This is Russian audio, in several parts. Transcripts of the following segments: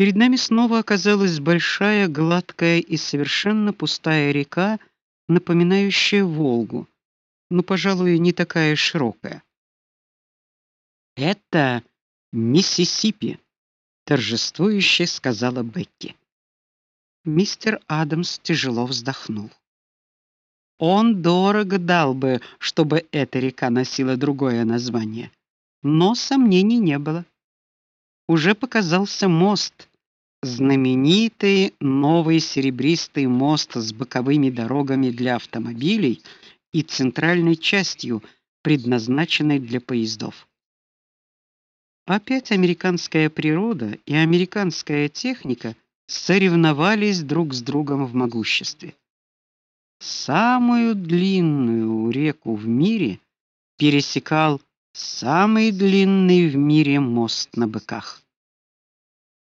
Перед нами снова оказалась большая, гладкая и совершенно пустая река, напоминающая Волгу, но, пожалуй, не такая широкая. Это Миссисипи, торжествующе сказала Бекки. Мистер Адамс тяжело вздохнул. Он дорого дал бы, чтобы эта река носила другое название, но сомнений не было. Уже показался мост, знаменитый новый серебристый мост с боковыми дорогами для автомобилей и центральной частью, предназначенной для поездов. Опять американская природа и американская техника соревновались друг с другом в могуществе. Самую длинную реку в мире пересекал самый длинный в мире мост на быках.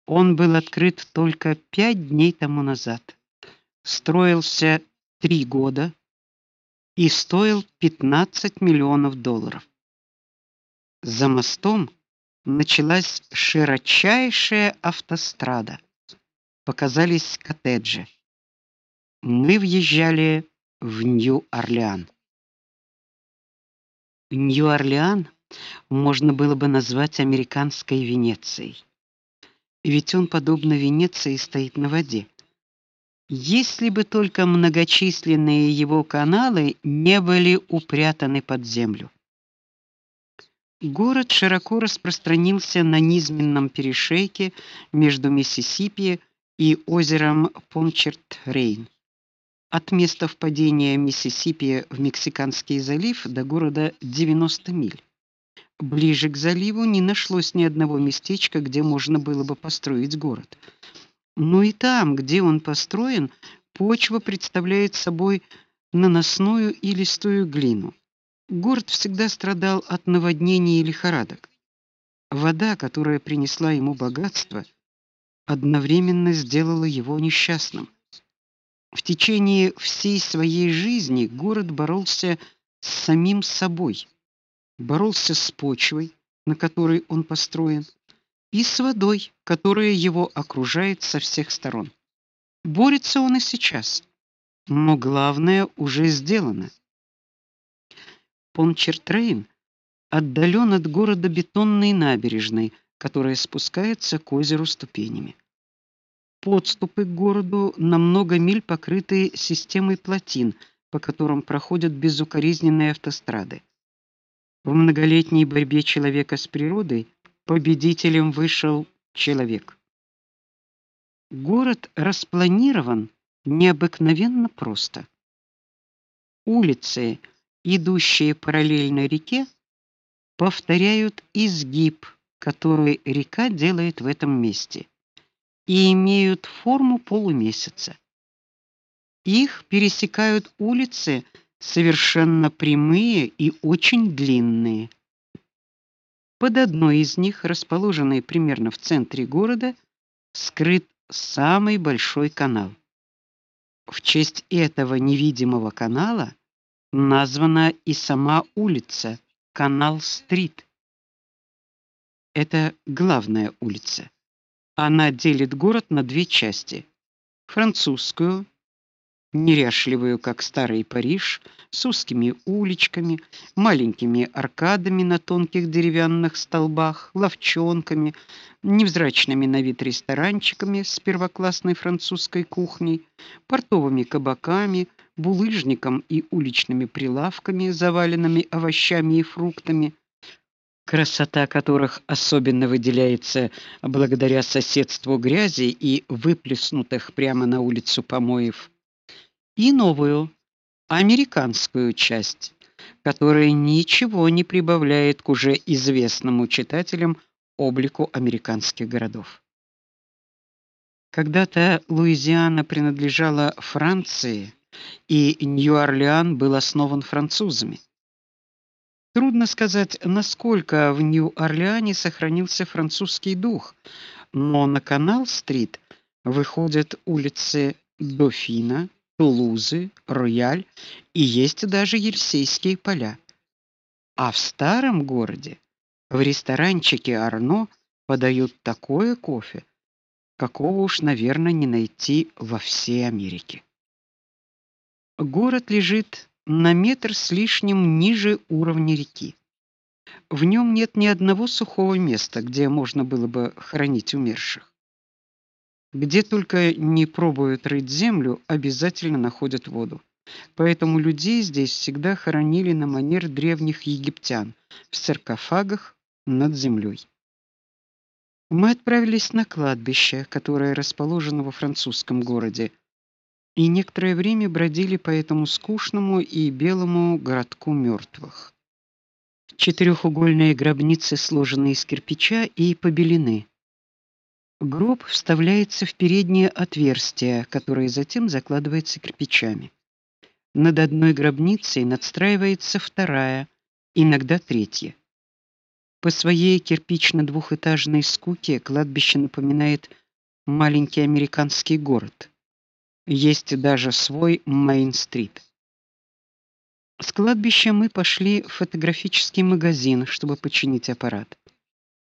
Он был открыт только пять дней тому назад. Строился три года и стоил 15 миллионов долларов. За мостом началась широчайшая автострада. Показались коттеджи. Мы въезжали в Нью-Орлеан. Нью-Орлеан можно было бы назвать американской Венецией. Ведь он подобно Венеции стоит на воде. Если бы только многочисленные его каналы не были упрятаны под землю. Город широко распространился на низменном перешейке между Миссисипи и озером Пончерт-Рейн. От места впадения Миссисипи в Мексиканский залив до города 90 миль. Ближе к заливу не нашлось ни одного местечка, где можно было бы построить город. Но и там, где он построен, почва представляет собой наносную и листую глину. Город всегда страдал от наводнений и лихорадок. Вода, которая принесла ему богатство, одновременно сделала его несчастным. В течение всей своей жизни город боролся с самим собой. Боролся с почвой, на которой он построен, и с водой, которая его окружает со всех сторон. Борется он и сейчас. Но главное уже сделано. Пончертрейн отдален от города бетонной набережной, которая спускается к озеру ступенями. Подступы к городу на много миль покрыты системой плотин, по которым проходят безукоризненные автострады. В многолетней борьбе человека с природой победителем вышел человек. Город распланирован необыкновенно просто. Улицы идущие параллельно реке, повторяют изгиб, который река делает в этом месте, и имеют форму полумесяца. Их пересекают улицы совершенно прямые и очень длинные. Под одной из них, расположенной примерно в центре города, скрыт самый большой канал. В честь этого невидимого канала названа и сама улица Канал-стрит. Это главная улица. Она делит город на две части: французскую, неряшливую, как старый Париж, с узкими уличками, маленькими аркадами на тонких деревянных столбах, лавчонками, невзрачными на вид ресторанчиками с первоклассной французской кухней, портовыми кабаками, булыжником и уличными прилавками, заваленными овощами и фруктами, красота которых особенно выделяется благодаря соседству грязи и выплеснутых прямо на улицу помоев, и новую американскую часть, которая ничего не прибавляет к уже известному читателям облику американских городов. Когда-то Луизиана принадлежала Франции, и Нью-Орлеан был основан французами. Трудно сказать, насколько в Нью-Орлеане сохранился французский дух, но на Канал-стрит выходят улицы Дофина, Тулузы, Рояль и есть даже Елисейские поля. А в старом городе в ресторанчике Арно подают такое кофе, какого уж, наверное, не найти во всей Америке. Город лежит на метр с лишним ниже уровня реки. В нем нет ни одного сухого места, где можно было бы хоронить умерших. Где только не пробуют рыть землю, обязательно находят воду. Поэтому людей здесь всегда хоронили на манер древних египтян в саркофагах над землей. Мы отправились на кладбище, которое расположено во французском городе, и некоторое время бродили по этому скучному и белому городку мертвых. Четырехугольные гробницы сложены из кирпича и побелены. Гроб вставляется в переднее отверстие, которое затем закладывается кирпичами. Над одной гробницей надстраивается вторая, иногда третья. По своей кирпично-двухэтажной скуке кладбище напоминает маленький американский город. Есть даже свой Мейн-стрит. С кладбища мы пошли в фотографический магазин, чтобы починить аппарат.